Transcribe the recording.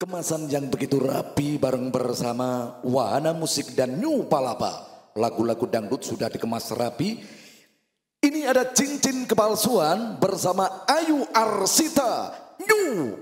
Kemasan yang begitu rapi bareng bersama Wahana Musik dan New Palapa. Lagu-lagu dangdut sudah dikemas rapi. Ini ada cincin kepalsuan bersama Ayu Arsita New